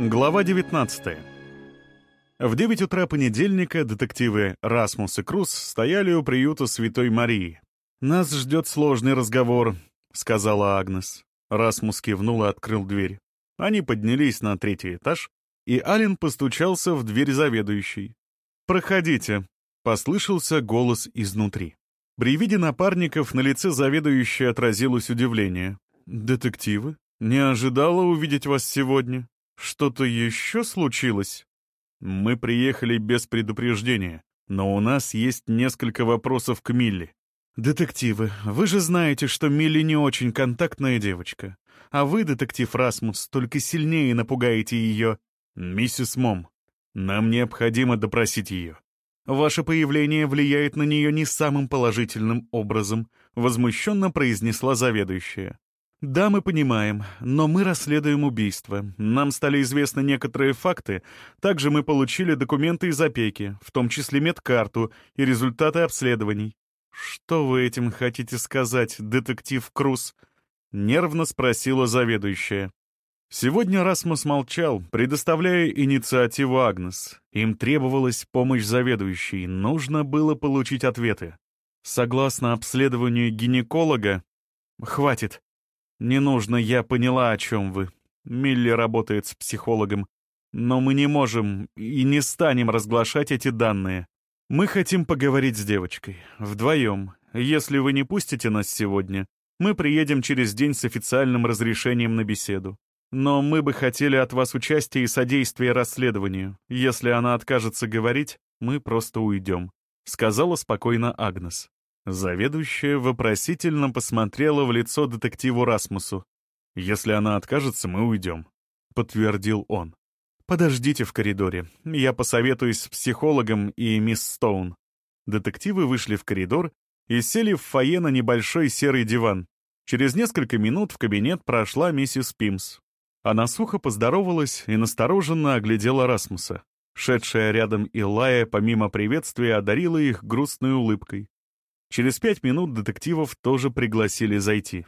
Глава 19. В 9 утра понедельника детективы Расмус и Круз стояли у приюта Святой Марии. «Нас ждет сложный разговор», — сказала Агнес. Расмус кивнул и открыл дверь. Они поднялись на третий этаж, и Ален постучался в дверь заведующей. «Проходите», — послышался голос изнутри. При виде напарников на лице заведующей отразилось удивление. «Детективы? Не ожидала увидеть вас сегодня?» «Что-то еще случилось?» «Мы приехали без предупреждения, но у нас есть несколько вопросов к Милли». «Детективы, вы же знаете, что Милли не очень контактная девочка. А вы, детектив Расмус, только сильнее напугаете ее». «Миссис Мом, нам необходимо допросить ее». «Ваше появление влияет на нее не самым положительным образом», — возмущенно произнесла заведующая. «Да, мы понимаем, но мы расследуем убийство. Нам стали известны некоторые факты. Также мы получили документы из опеки, в том числе медкарту и результаты обследований». «Что вы этим хотите сказать, детектив Круз?» — нервно спросила заведующая. Сегодня Расмус молчал, предоставляя инициативу Агнес. Им требовалась помощь заведующей, нужно было получить ответы. Согласно обследованию гинеколога... «Хватит», «Не нужно, я поняла, о чем вы. Милли работает с психологом. Но мы не можем и не станем разглашать эти данные. Мы хотим поговорить с девочкой. Вдвоем. Если вы не пустите нас сегодня, мы приедем через день с официальным разрешением на беседу. Но мы бы хотели от вас участия и содействия расследованию. Если она откажется говорить, мы просто уйдем», — сказала спокойно Агнес. Заведующая вопросительно посмотрела в лицо детективу Расмусу. «Если она откажется, мы уйдем», — подтвердил он. «Подождите в коридоре. Я посоветуюсь с психологом и мисс Стоун». Детективы вышли в коридор и сели в фойе на небольшой серый диван. Через несколько минут в кабинет прошла миссис Пимс. Она сухо поздоровалась и настороженно оглядела Расмуса. Шедшая рядом Илая, помимо приветствия, одарила их грустной улыбкой. Через пять минут детективов тоже пригласили зайти.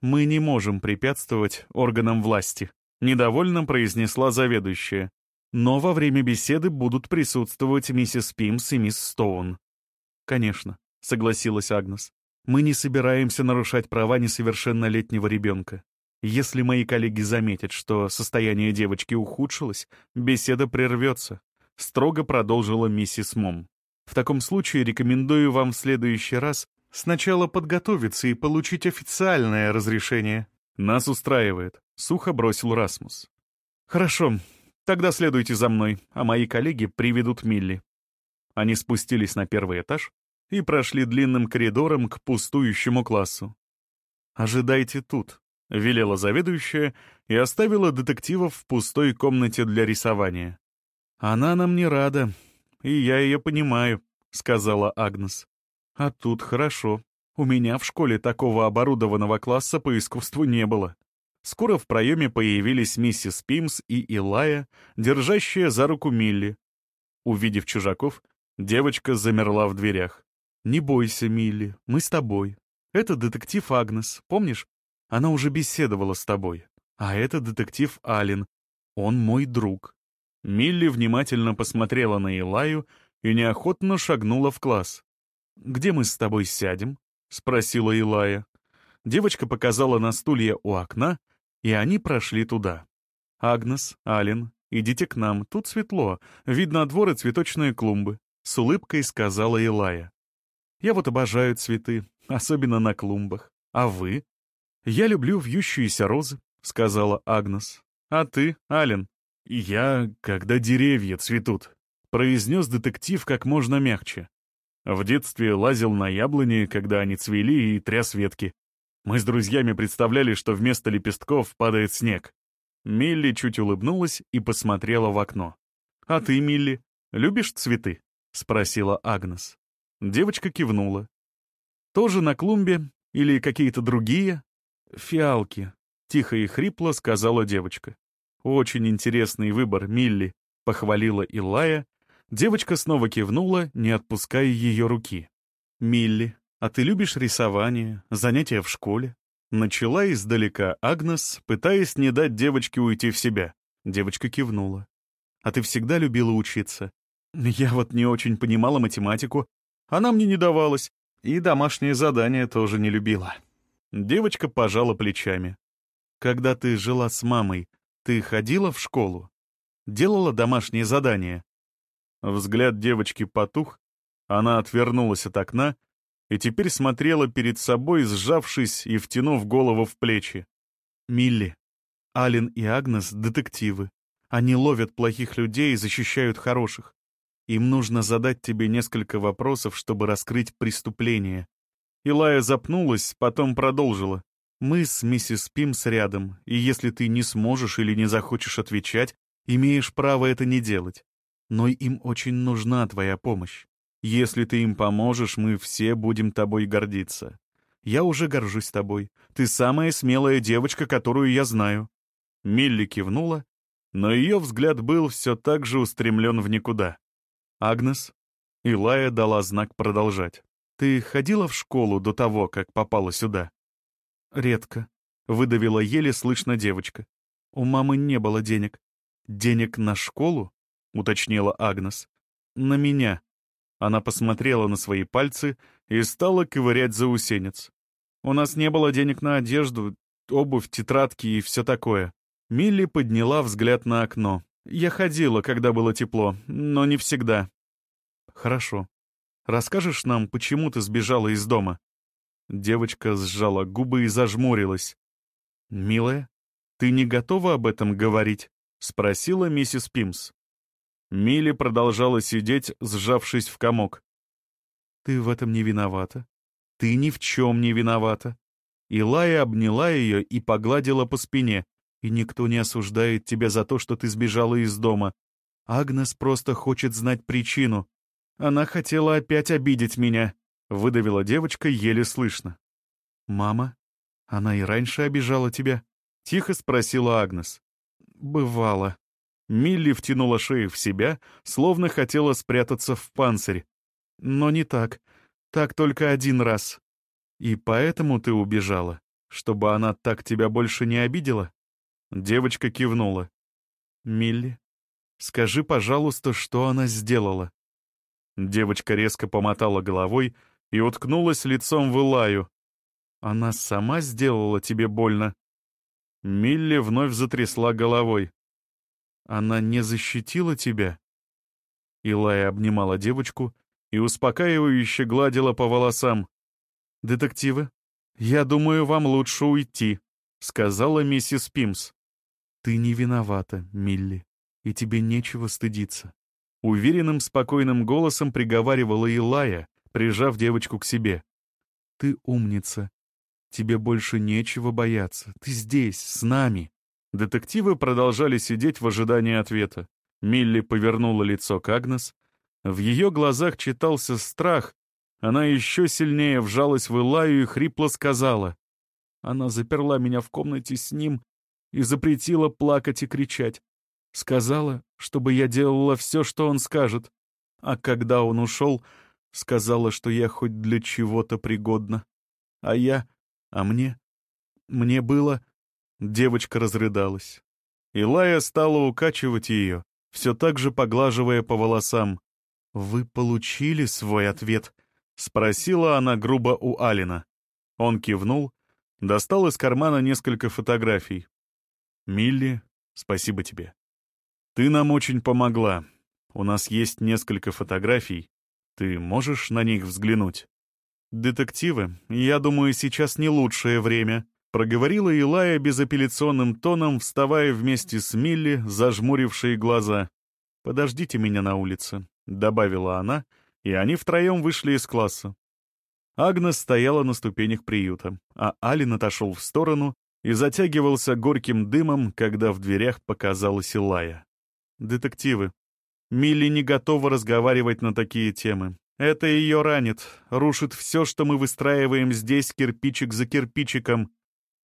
«Мы не можем препятствовать органам власти», — недовольно произнесла заведующая. «Но во время беседы будут присутствовать миссис Пимс и мисс Стоун». «Конечно», — согласилась Агнес. «Мы не собираемся нарушать права несовершеннолетнего ребенка. Если мои коллеги заметят, что состояние девочки ухудшилось, беседа прервется», — строго продолжила миссис Мом. В таком случае рекомендую вам в следующий раз сначала подготовиться и получить официальное разрешение. Нас устраивает, сухо бросил Расмус. Хорошо, тогда следуйте за мной, а мои коллеги приведут Милли. Они спустились на первый этаж и прошли длинным коридором к пустующему классу. «Ожидайте тут», — велела заведующая и оставила детективов в пустой комнате для рисования. «Она нам не рада, и я ее понимаю», — сказала Агнес. «А тут хорошо. У меня в школе такого оборудованного класса по искусству не было». Скоро в проеме появились миссис Пимс и Илая, держащая за руку Милли. Увидев чужаков, девочка замерла в дверях. «Не бойся, Милли, мы с тобой. Это детектив Агнес, помнишь? Она уже беседовала с тобой. А это детектив Ален. Он мой друг. Милли внимательно посмотрела на Илаю и неохотно шагнула в класс. «Где мы с тобой сядем?» — спросила Илая. Девочка показала на стулья у окна, и они прошли туда. «Агнес, Ален, идите к нам, тут светло, видно двор и цветочные клумбы», — с улыбкой сказала Илая. «Я вот обожаю цветы, особенно на клумбах. А вы?» «Я люблю вьющиеся розы», — сказала Агнес. «А ты, Ален?» «Я, когда деревья цветут», — произнес детектив как можно мягче. В детстве лазил на яблони, когда они цвели, и тряс ветки. Мы с друзьями представляли, что вместо лепестков падает снег. Милли чуть улыбнулась и посмотрела в окно. «А ты, Милли, любишь цветы?» — спросила Агнес. Девочка кивнула. «Тоже на клумбе или какие-то другие?» «Фиалки», — тихо и хрипло сказала девочка. «Очень интересный выбор, Милли», — похвалила Илая. Девочка снова кивнула, не отпуская ее руки. «Милли, а ты любишь рисование, занятия в школе?» Начала издалека Агнес, пытаясь не дать девочке уйти в себя. Девочка кивнула. «А ты всегда любила учиться?» «Я вот не очень понимала математику. Она мне не давалась. И домашние задания тоже не любила». Девочка пожала плечами. «Когда ты жила с мамой, ты ходила в школу? Делала домашние задания?» Взгляд девочки потух, она отвернулась от окна и теперь смотрела перед собой, сжавшись и втянув голову в плечи. «Милли, Ален и Агнес — детективы. Они ловят плохих людей и защищают хороших. Им нужно задать тебе несколько вопросов, чтобы раскрыть преступление». Илая запнулась, потом продолжила. «Мы с миссис Пимс рядом, и если ты не сможешь или не захочешь отвечать, имеешь право это не делать но им очень нужна твоя помощь. Если ты им поможешь, мы все будем тобой гордиться. Я уже горжусь тобой. Ты самая смелая девочка, которую я знаю». Милли кивнула, но ее взгляд был все так же устремлен в никуда. «Агнес?» Илая дала знак продолжать. «Ты ходила в школу до того, как попала сюда?» «Редко», — выдавила еле слышно девочка. «У мамы не было денег». «Денег на школу?» — уточнила Агнес. «На меня». Она посмотрела на свои пальцы и стала ковырять заусенец. «У нас не было денег на одежду, обувь, тетрадки и все такое». Милли подняла взгляд на окно. «Я ходила, когда было тепло, но не всегда». «Хорошо. Расскажешь нам, почему ты сбежала из дома?» Девочка сжала губы и зажмурилась. «Милая, ты не готова об этом говорить?» — спросила миссис Пимс. Милли продолжала сидеть, сжавшись в комок. «Ты в этом не виновата. Ты ни в чем не виновата». Илая обняла ее и погладила по спине. «И никто не осуждает тебя за то, что ты сбежала из дома. Агнес просто хочет знать причину. Она хотела опять обидеть меня», — выдавила девочка еле слышно. «Мама? Она и раньше обижала тебя?» — тихо спросила Агнес. «Бывало», Милли втянула шею в себя, словно хотела спрятаться в панцирь. Но не так. Так только один раз. И поэтому ты убежала, чтобы она так тебя больше не обидела? Девочка кивнула. Милли, скажи, пожалуйста, что она сделала? Девочка резко помотала головой и уткнулась лицом в Илаю. Она сама сделала тебе больно? Милли вновь затрясла головой. Она не защитила тебя?» Илая обнимала девочку и успокаивающе гладила по волосам. «Детективы, я думаю, вам лучше уйти», — сказала миссис Пимс. «Ты не виновата, Милли, и тебе нечего стыдиться». Уверенным, спокойным голосом приговаривала Илая, прижав девочку к себе. «Ты умница. Тебе больше нечего бояться. Ты здесь, с нами». Детективы продолжали сидеть в ожидании ответа. Милли повернула лицо к Агнес. В ее глазах читался страх. Она еще сильнее вжалась в Илаю и хрипло сказала. Она заперла меня в комнате с ним и запретила плакать и кричать. Сказала, чтобы я делала все, что он скажет. А когда он ушел, сказала, что я хоть для чего-то пригодна. А я... А мне... Мне было... Девочка разрыдалась. Илая стала укачивать ее, все так же поглаживая по волосам. «Вы получили свой ответ?» — спросила она грубо у Алина. Он кивнул, достал из кармана несколько фотографий. «Милли, спасибо тебе. Ты нам очень помогла. У нас есть несколько фотографий. Ты можешь на них взглянуть?» «Детективы, я думаю, сейчас не лучшее время», Проговорила Илая безапелляционным тоном, вставая вместе с Милли, зажмурившие глаза. «Подождите меня на улице», — добавила она, и они втроем вышли из класса. Агнес стояла на ступенях приюта, а Алин отошел в сторону и затягивался горьким дымом, когда в дверях показалась Илая. «Детективы. Милли не готова разговаривать на такие темы. Это ее ранит, рушит все, что мы выстраиваем здесь кирпичик за кирпичиком»,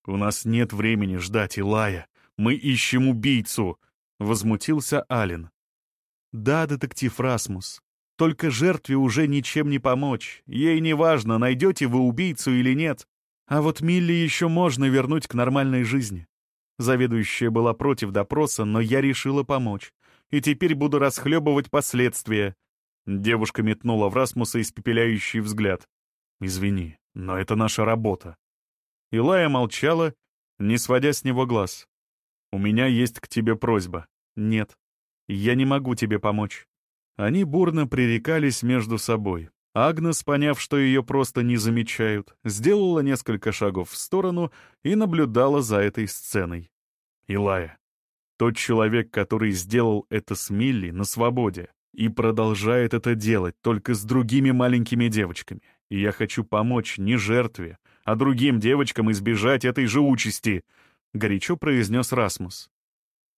«У нас нет времени ждать Илая. Мы ищем убийцу!» — возмутился Ален. «Да, детектив Расмус. Только жертве уже ничем не помочь. Ей не важно, найдете вы убийцу или нет. А вот Милли еще можно вернуть к нормальной жизни. Заведующая была против допроса, но я решила помочь. И теперь буду расхлебывать последствия. Девушка метнула в Расмуса испепеляющий взгляд. «Извини, но это наша работа». Илая молчала, не сводя с него глаз. «У меня есть к тебе просьба». «Нет, я не могу тебе помочь». Они бурно пререкались между собой. Агнес, поняв, что ее просто не замечают, сделала несколько шагов в сторону и наблюдала за этой сценой. Илая, тот человек, который сделал это с Милли на свободе и продолжает это делать только с другими маленькими девочками. И я хочу помочь не жертве, а другим девочкам избежать этой же участи, — горячо произнес Расмус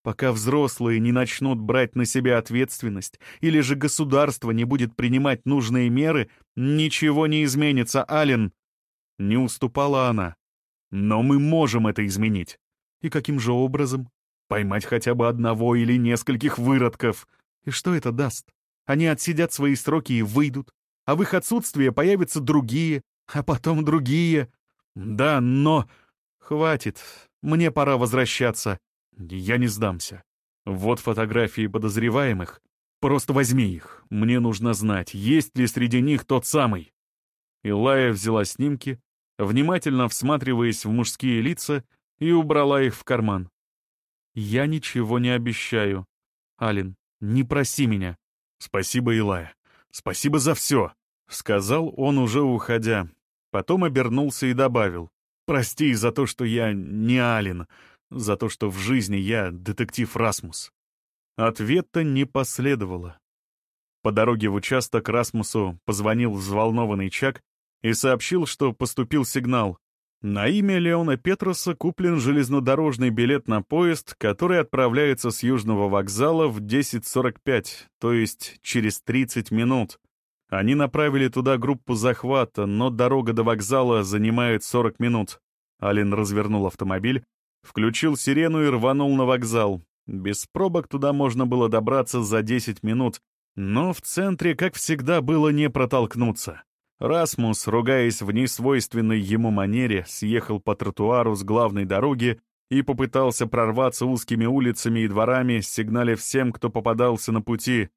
пока взрослые не начнут брать на себя ответственность или же государство не будет принимать нужные меры, ничего не изменится, Ален. Не уступала она. Но мы можем это изменить. И каким же образом? Поймать хотя бы одного или нескольких выродков. И что это даст? Они отсидят свои сроки и выйдут. А в их отсутствие появятся другие, а потом другие. Да, но... Хватит. Мне пора возвращаться. Я не сдамся. Вот фотографии подозреваемых. Просто возьми их. Мне нужно знать, есть ли среди них тот самый. Илая взяла снимки, внимательно всматриваясь в мужские лица, и убрала их в карман. «Я ничего не обещаю. Алин, не проси меня». «Спасибо, Илая. Спасибо за все», — сказал он уже уходя. Потом обернулся и добавил. «Прости за то, что я не Алин за то, что в жизни я детектив Расмус. Ответа не последовало. По дороге в участок Расмусу позвонил взволнованный Чак и сообщил, что поступил сигнал. На имя Леона Петроса куплен железнодорожный билет на поезд, который отправляется с Южного вокзала в 10.45, то есть через 30 минут. Они направили туда группу захвата, но дорога до вокзала занимает 40 минут. Ален развернул автомобиль Включил сирену и рванул на вокзал. Без пробок туда можно было добраться за 10 минут, но в центре, как всегда, было не протолкнуться. Расмус, ругаясь в несвойственной ему манере, съехал по тротуару с главной дороги и попытался прорваться узкими улицами и дворами, сигналя всем, кто попадался на пути.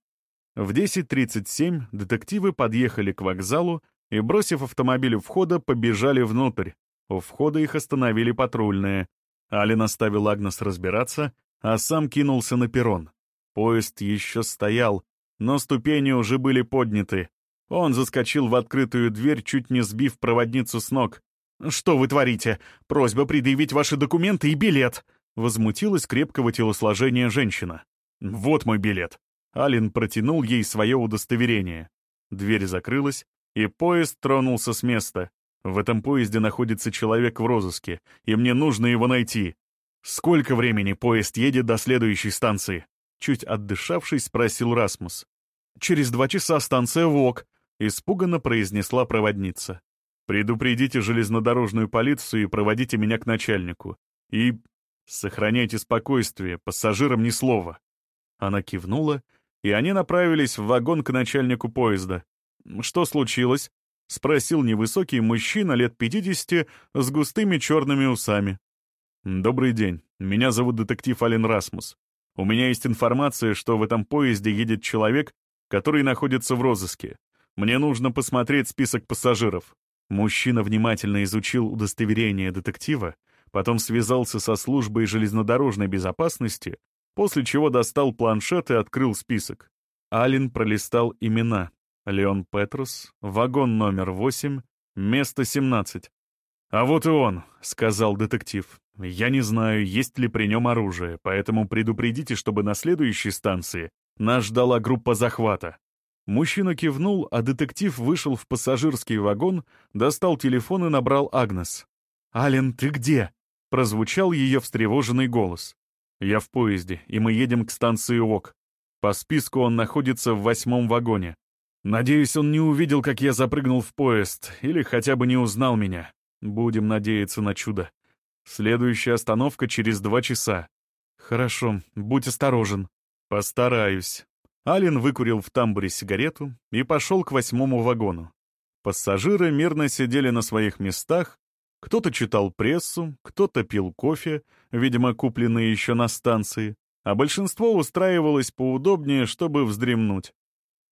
В 10.37 детективы подъехали к вокзалу и, бросив автомобиль у входа, побежали внутрь. У входа их остановили патрульные. Ален оставил Агнес разбираться, а сам кинулся на перрон. Поезд еще стоял, но ступени уже были подняты. Он заскочил в открытую дверь, чуть не сбив проводницу с ног. «Что вы творите? Просьба предъявить ваши документы и билет!» Возмутилась крепкого телосложения женщина. «Вот мой билет!» Ален протянул ей свое удостоверение. Дверь закрылась, и поезд тронулся с места. В этом поезде находится человек в розыске, и мне нужно его найти. Сколько времени поезд едет до следующей станции? Чуть отдышавшись, спросил Расмус. Через два часа станция ВОК, испуганно произнесла проводница. Предупредите железнодорожную полицию и проводите меня к начальнику. И сохраняйте спокойствие, пассажирам ни слова. Она кивнула, и они направились в вагон к начальнику поезда. Что случилось? — спросил невысокий мужчина лет 50 с густыми черными усами. «Добрый день. Меня зовут детектив Ален Расмус. У меня есть информация, что в этом поезде едет человек, который находится в розыске. Мне нужно посмотреть список пассажиров». Мужчина внимательно изучил удостоверение детектива, потом связался со службой железнодорожной безопасности, после чего достал планшет и открыл список. Ален пролистал имена, Леон Петрус, вагон номер 8, место 17. «А вот и он», — сказал детектив. «Я не знаю, есть ли при нем оружие, поэтому предупредите, чтобы на следующей станции нас ждала группа захвата». Мужчина кивнул, а детектив вышел в пассажирский вагон, достал телефон и набрал Агнес. «Ален, ты где?» — прозвучал ее встревоженный голос. «Я в поезде, и мы едем к станции ОК. По списку он находится в восьмом вагоне. Надеюсь, он не увидел, как я запрыгнул в поезд, или хотя бы не узнал меня. Будем надеяться на чудо. Следующая остановка через два часа. Хорошо, будь осторожен. Постараюсь. Ален выкурил в тамбуре сигарету и пошел к восьмому вагону. Пассажиры мирно сидели на своих местах, Кто-то читал прессу, кто-то пил кофе, видимо, купленный еще на станции, а большинство устраивалось поудобнее, чтобы вздремнуть.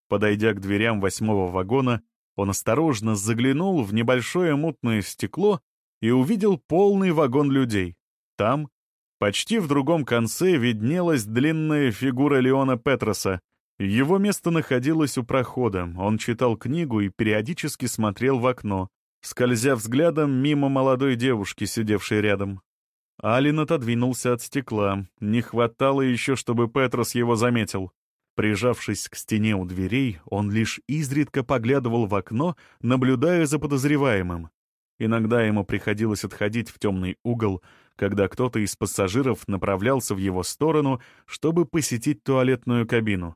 Подойдя к дверям восьмого вагона, он осторожно заглянул в небольшое мутное стекло и увидел полный вагон людей. Там, почти в другом конце, виднелась длинная фигура Леона Петроса. Его место находилось у прохода, он читал книгу и периодически смотрел в окно, скользя взглядом мимо молодой девушки, сидевшей рядом. Алин отодвинулся от стекла. Не хватало еще, чтобы Петрос его заметил. Прижавшись к стене у дверей, он лишь изредка поглядывал в окно, наблюдая за подозреваемым. Иногда ему приходилось отходить в темный угол, когда кто-то из пассажиров направлялся в его сторону, чтобы посетить туалетную кабину.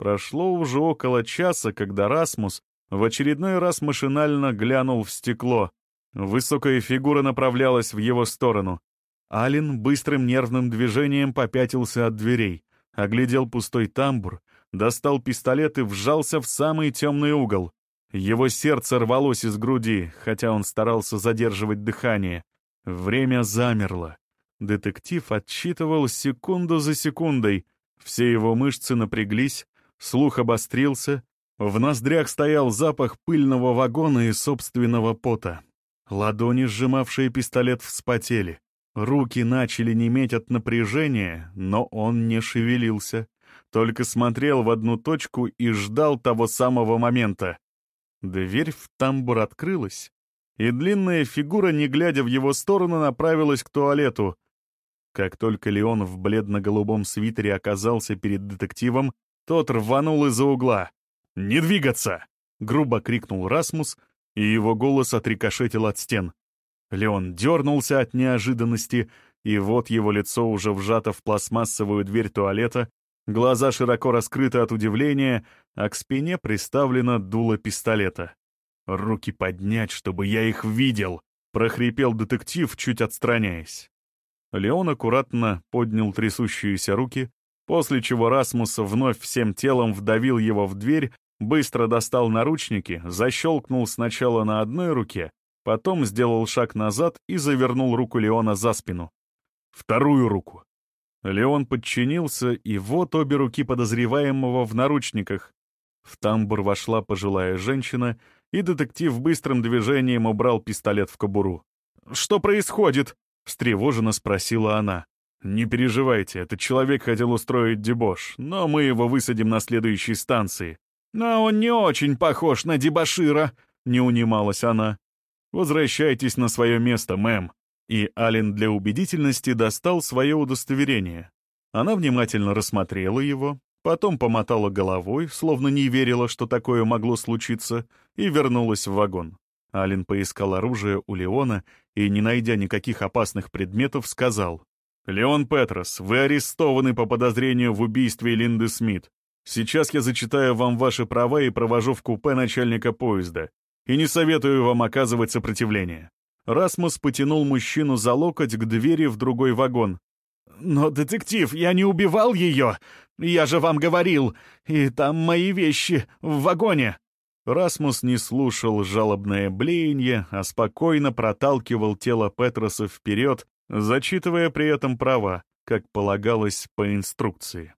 Прошло уже около часа, когда Расмус в очередной раз машинально глянул в стекло. Высокая фигура направлялась в его сторону. Ален быстрым нервным движением попятился от дверей, оглядел пустой тамбур, достал пистолет и вжался в самый темный угол. Его сердце рвалось из груди, хотя он старался задерживать дыхание. Время замерло. Детектив отсчитывал секунду за секундой. Все его мышцы напряглись, слух обострился, в ноздрях стоял запах пыльного вагона и собственного пота. Ладони, сжимавшие пистолет, вспотели. Руки начали неметь от напряжения, но он не шевелился, только смотрел в одну точку и ждал того самого момента. Дверь в тамбур открылась, и длинная фигура, не глядя в его сторону, направилась к туалету. Как только Леон в бледно-голубом свитере оказался перед детективом, тот рванул из-за угла. «Не двигаться!» — грубо крикнул Расмус, и его голос отрикошетил от стен. Леон дернулся от неожиданности, и вот его лицо уже вжато в пластмассовую дверь туалета, глаза широко раскрыты от удивления, а к спине приставлено дуло пистолета. «Руки поднять, чтобы я их видел!» — прохрипел детектив, чуть отстраняясь. Леон аккуратно поднял трясущиеся руки, после чего Расмус вновь всем телом вдавил его в дверь, быстро достал наручники, защелкнул сначала на одной руке, Потом сделал шаг назад и завернул руку Леона за спину. Вторую руку. Леон подчинился, и вот обе руки подозреваемого в наручниках. В тамбур вошла пожилая женщина, и детектив быстрым движением убрал пистолет в кобуру. «Что происходит?» — встревоженно спросила она. «Не переживайте, этот человек хотел устроить дебош, но мы его высадим на следующей станции». «Но он не очень похож на дебошира», — не унималась она. «Возвращайтесь на свое место, мэм». И Ален для убедительности достал свое удостоверение. Она внимательно рассмотрела его, потом помотала головой, словно не верила, что такое могло случиться, и вернулась в вагон. Ален поискал оружие у Леона и, не найдя никаких опасных предметов, сказал, «Леон Петрос, вы арестованы по подозрению в убийстве Линды Смит. Сейчас я зачитаю вам ваши права и провожу в купе начальника поезда и не советую вам оказывать сопротивление». Расмус потянул мужчину за локоть к двери в другой вагон. «Но, детектив, я не убивал ее! Я же вам говорил! И там мои вещи, в вагоне!» Расмус не слушал жалобное блеяние, а спокойно проталкивал тело Петроса вперед, зачитывая при этом права, как полагалось по инструкции.